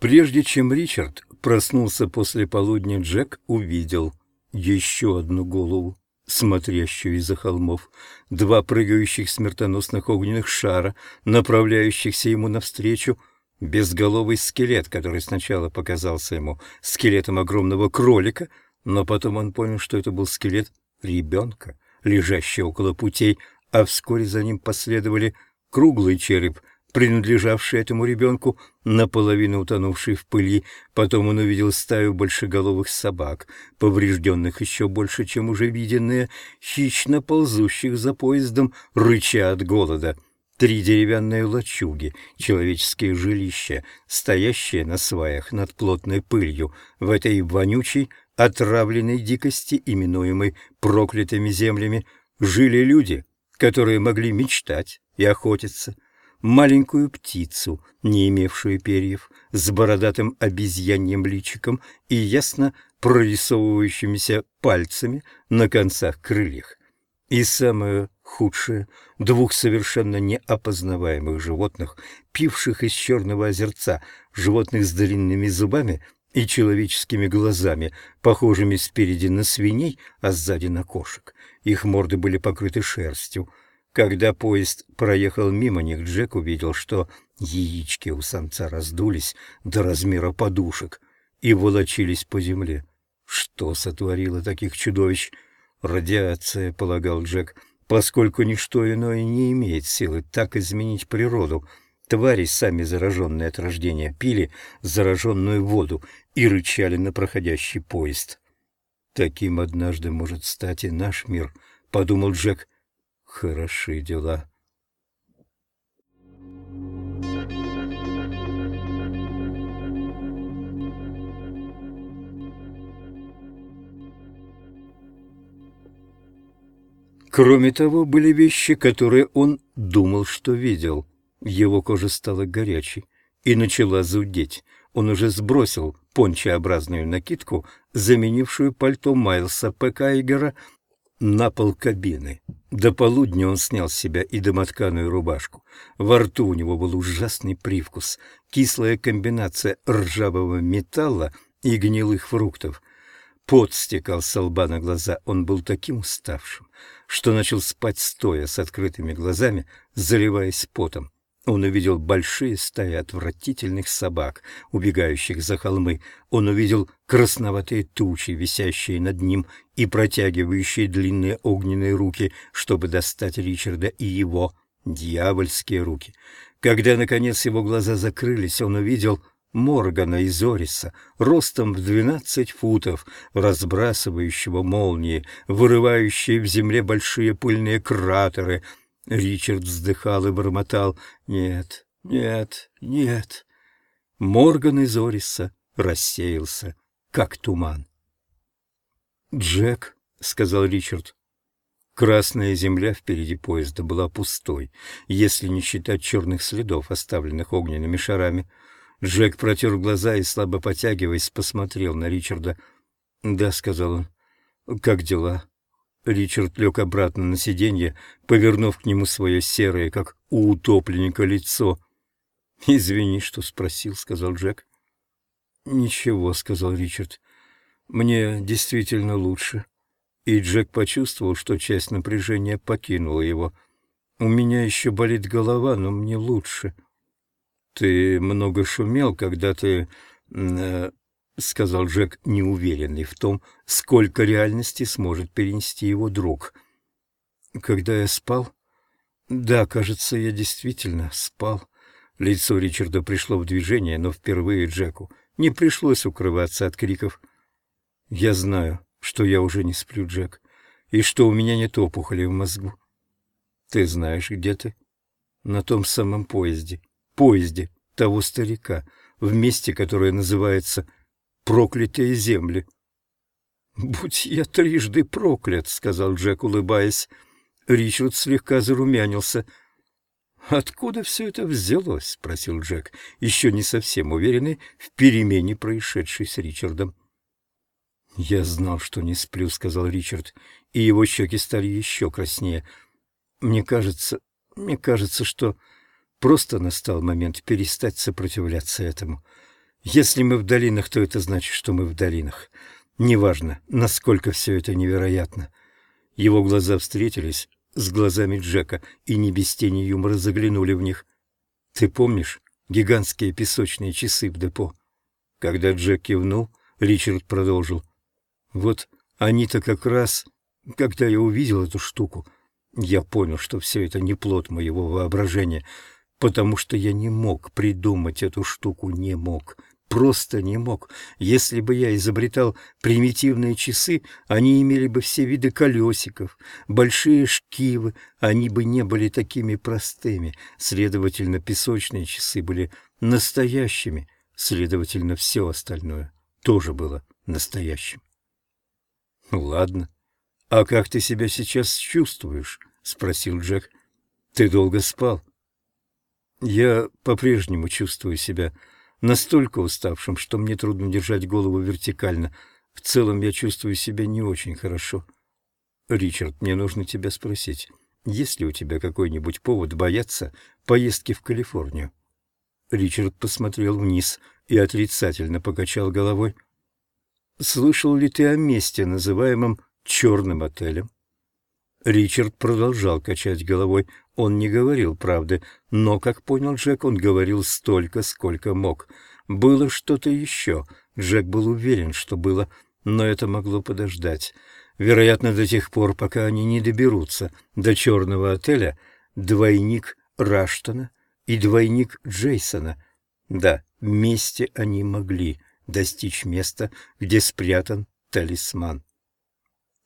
Прежде чем Ричард проснулся после полудня, Джек увидел еще одну голову, смотрящую из-за холмов, два прыгающих смертоносных огненных шара, направляющихся ему навстречу, безголовый скелет, который сначала показался ему скелетом огромного кролика, но потом он понял, что это был скелет ребенка, лежащий около путей, а вскоре за ним последовали круглый череп — принадлежавший этому ребенку, наполовину утонувший в пыли. Потом он увидел стаю большеголовых собак, поврежденных еще больше, чем уже виденные, хищно ползущих за поездом, рыча от голода. Три деревянные лачуги, человеческие жилища, стоящие на сваях над плотной пылью, в этой вонючей, отравленной дикости, именуемой проклятыми землями, жили люди, которые могли мечтать и охотиться — маленькую птицу, не имевшую перьев, с бородатым обезьяньем личиком и ясно прорисовывающимися пальцами на концах крыльев. И самое худшее — двух совершенно неопознаваемых животных, пивших из черного озерца, животных с длинными зубами и человеческими глазами, похожими спереди на свиней, а сзади на кошек. Их морды были покрыты шерстью, когда поезд проехал мимо них, Джек увидел, что яички у самца раздулись до размера подушек и волочились по земле. Что сотворило таких чудовищ? Радиация, полагал Джек, поскольку ничто иное не имеет силы так изменить природу. Твари, сами зараженные от рождения, пили зараженную воду и рычали на проходящий поезд. «Таким однажды может стать и наш мир», — подумал Джек, — Хороши дела. Кроме того, были вещи, которые он думал, что видел. Его кожа стала горячей и начала зудеть. Он уже сбросил пончеобразную накидку, заменившую пальто Майлса Пекайгера, на пол кабины. До полудня он снял с себя и домотканую рубашку. Во рту у него был ужасный привкус, кислая комбинация ржавого металла и гнилых фруктов. Пот стекал со лба на глаза, он был таким уставшим, что начал спать стоя с открытыми глазами, заливаясь потом. Он увидел большие стаи отвратительных собак, убегающих за холмы. Он увидел красноватые тучи, висящие над ним и протягивающие длинные огненные руки, чтобы достать Ричарда и его дьявольские руки. Когда, наконец, его глаза закрылись, он увидел Моргана из Ориса, ростом в двенадцать футов, разбрасывающего молнии, вырывающие в земле большие пыльные кратеры — Ричард вздыхал и бормотал «Нет, нет, нет». Морган из Ориса рассеялся, как туман. «Джек», — сказал Ричард, — Красная земля впереди поезда была пустой, если не считать черных следов, оставленных огненными шарами. Джек протер глаза и, слабо потягиваясь, посмотрел на Ричарда. «Да», — сказал он, — «как дела?» Ричард лег обратно на сиденье, повернув к нему свое серое, как у утопленника, лицо. «Извини, что спросил», — сказал Джек. «Ничего», — сказал Ричард. «Мне действительно лучше». И Джек почувствовал, что часть напряжения покинула его. «У меня еще болит голова, но мне лучше». «Ты много шумел, когда ты...» сказал Джек, неуверенный в том, сколько реальности сможет перенести его друг. «Когда я спал?» «Да, кажется, я действительно спал». Лицо Ричарда пришло в движение, но впервые Джеку не пришлось укрываться от криков. «Я знаю, что я уже не сплю, Джек, и что у меня нет опухоли в мозгу. Ты знаешь, где ты?» «На том самом поезде. Поезде того старика, в месте, которое называется проклятые земли. «Будь я трижды проклят», — сказал Джек, улыбаясь. Ричард слегка зарумянился. «Откуда все это взялось?» — спросил Джек, еще не совсем уверенный в перемене, происшедшей с Ричардом. «Я знал, что не сплю», — сказал Ричард, и его щеки стали еще краснее. «Мне кажется, мне кажется, что просто настал момент перестать сопротивляться этому. Если мы в долинах, то это значит, что мы в долинах. Неважно, насколько все это невероятно. Его глаза встретились с глазами Джека и не без тени юмора заглянули в них. Ты помнишь гигантские песочные часы в депо? Когда Джек кивнул, Ричард продолжил. Вот они-то как раз, когда я увидел эту штуку, я понял, что все это не плод моего воображения, потому что я не мог придумать эту штуку, не мог просто не мог. Если бы я изобретал примитивные часы, они имели бы все виды колесиков, большие шкивы, они бы не были такими простыми. Следовательно, песочные часы были настоящими, следовательно, все остальное тоже было настоящим. «Ну ладно. А как ты себя сейчас чувствуешь?» — спросил Джек. «Ты долго спал?» «Я по-прежнему чувствую себя настолько уставшим, что мне трудно держать голову вертикально. В целом я чувствую себя не очень хорошо. Ричард, мне нужно тебя спросить, есть ли у тебя какой-нибудь повод бояться поездки в Калифорнию? Ричард посмотрел вниз и отрицательно покачал головой. Слышал ли ты о месте, называемом «черным отелем»? Ричард продолжал качать головой. Он не говорил правды, но, как понял Джек, он говорил столько, сколько мог. Было что-то еще. Джек был уверен, что было, но это могло подождать. Вероятно, до тех пор, пока они не доберутся до черного отеля, двойник Раштона и двойник Джейсона. Да, вместе они могли достичь места, где спрятан талисман.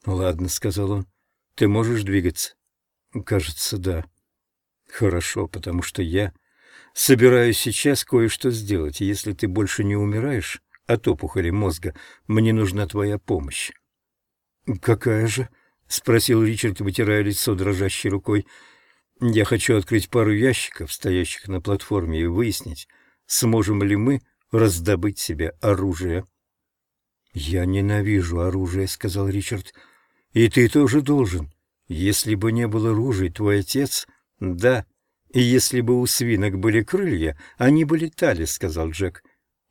«Ладно», — сказал он, — «ты можешь двигаться?» «Кажется, да». Хорошо, потому что я собираюсь сейчас кое-что сделать, если ты больше не умираешь от опухоли мозга, мне нужна твоя помощь. Какая же? спросил Ричард, вытирая лицо дрожащей рукой. Я хочу открыть пару ящиков, стоящих на платформе, и выяснить, сможем ли мы раздобыть себе оружие. Я ненавижу оружие, сказал Ричард. И ты тоже должен. Если бы не было ружей, твой отец «Да, и если бы у свинок были крылья, они бы летали», — сказал Джек.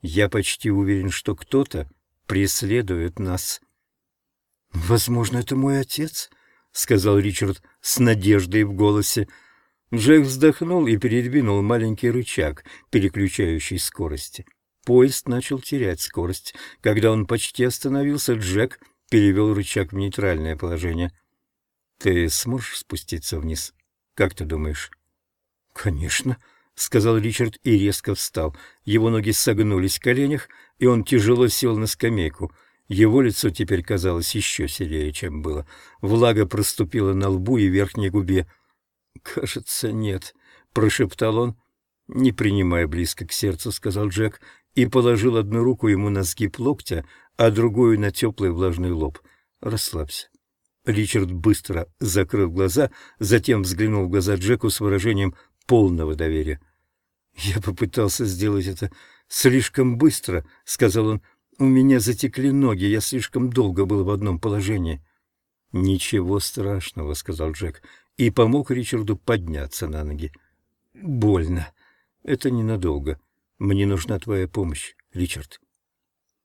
«Я почти уверен, что кто-то преследует нас». «Возможно, это мой отец», — сказал Ричард с надеждой в голосе. Джек вздохнул и передвинул маленький рычаг, переключающий скорости. Поезд начал терять скорость. Когда он почти остановился, Джек перевел рычаг в нейтральное положение. «Ты сможешь спуститься вниз?» Как ты думаешь? — Конечно, — сказал Ричард и резко встал. Его ноги согнулись в коленях, и он тяжело сел на скамейку. Его лицо теперь казалось еще серее, чем было. Влага проступила на лбу и верхней губе. — Кажется, нет, — прошептал он. — Не принимай близко к сердцу, — сказал Джек, и положил одну руку ему на сгиб локтя, а другую на теплый влажный лоб. — Расслабься. Ричард быстро закрыл глаза, затем взглянул в глаза Джеку с выражением полного доверия. «Я попытался сделать это слишком быстро», — сказал он. «У меня затекли ноги, я слишком долго был в одном положении». «Ничего страшного», — сказал Джек, и помог Ричарду подняться на ноги. «Больно. Это ненадолго. Мне нужна твоя помощь, Ричард».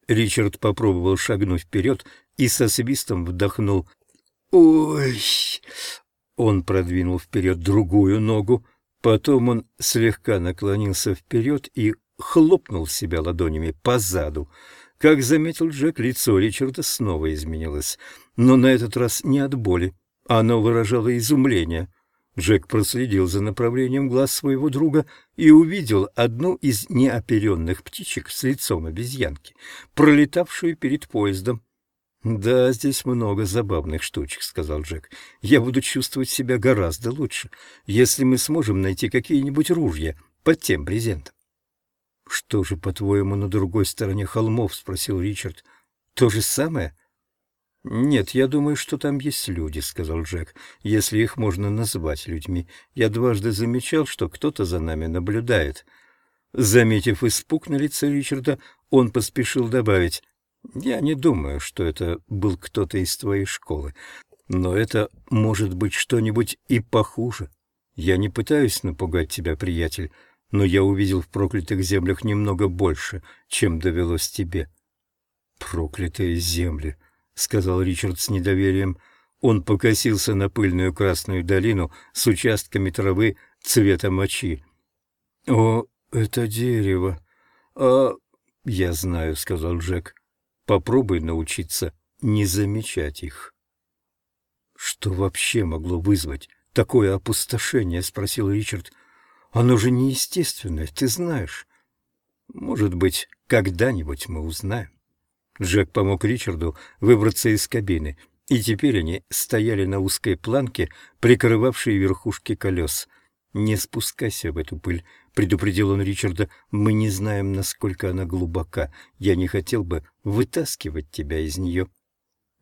Ричард попробовал шагнуть вперед и со свистом вдохнул «Ой!» Он продвинул вперед другую ногу, потом он слегка наклонился вперед и хлопнул себя ладонями по заду. Как заметил Джек, лицо Ричарда снова изменилось, но на этот раз не от боли. Оно выражало изумление. Джек проследил за направлением глаз своего друга и увидел одну из неоперенных птичек с лицом обезьянки, пролетавшую перед поездом. «Да, здесь много забавных штучек», — сказал Джек. «Я буду чувствовать себя гораздо лучше, если мы сможем найти какие-нибудь ружья под тем брезентом». «Что же, по-твоему, на другой стороне холмов?» — спросил Ричард. «То же самое?» «Нет, я думаю, что там есть люди», — сказал Джек, — «если их можно назвать людьми. Я дважды замечал, что кто-то за нами наблюдает». Заметив испуг на лице Ричарда, он поспешил добавить я не думаю, что это был кто-то из твоей школы, но это может быть что-нибудь и похуже. Я не пытаюсь напугать тебя, приятель, но я увидел в проклятых землях немного больше, чем довелось тебе». «Проклятые земли», — сказал Ричард с недоверием. Он покосился на пыльную красную долину с участками травы цвета мочи. «О, это дерево! А...» «Я знаю», — сказал Джек. «Попробуй научиться не замечать их». «Что вообще могло вызвать такое опустошение?» — спросил Ричард. «Оно же неестественное, ты знаешь». «Может быть, когда-нибудь мы узнаем». Джек помог Ричарду выбраться из кабины, и теперь они стояли на узкой планке, прикрывавшей верхушки колес. «Не спускайся в эту пыль», — предупредил он Ричарда. «Мы не знаем, насколько она глубока. Я не хотел бы вытаскивать тебя из нее».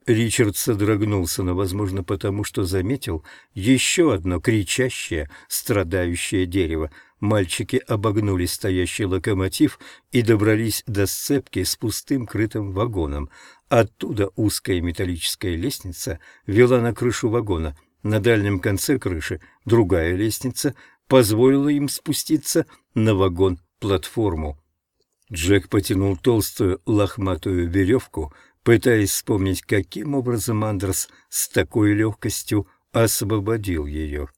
Ричард содрогнулся, но, возможно, потому что заметил еще одно кричащее, страдающее дерево. Мальчики обогнули стоящий локомотив и добрались до сцепки с пустым крытым вагоном. Оттуда узкая металлическая лестница вела на крышу вагона. На дальнем конце крыши другая лестница позволила им спуститься на вагон-платформу. Джек потянул толстую лохматую веревку, пытаясь вспомнить, каким образом Андерс с такой легкостью освободил ее.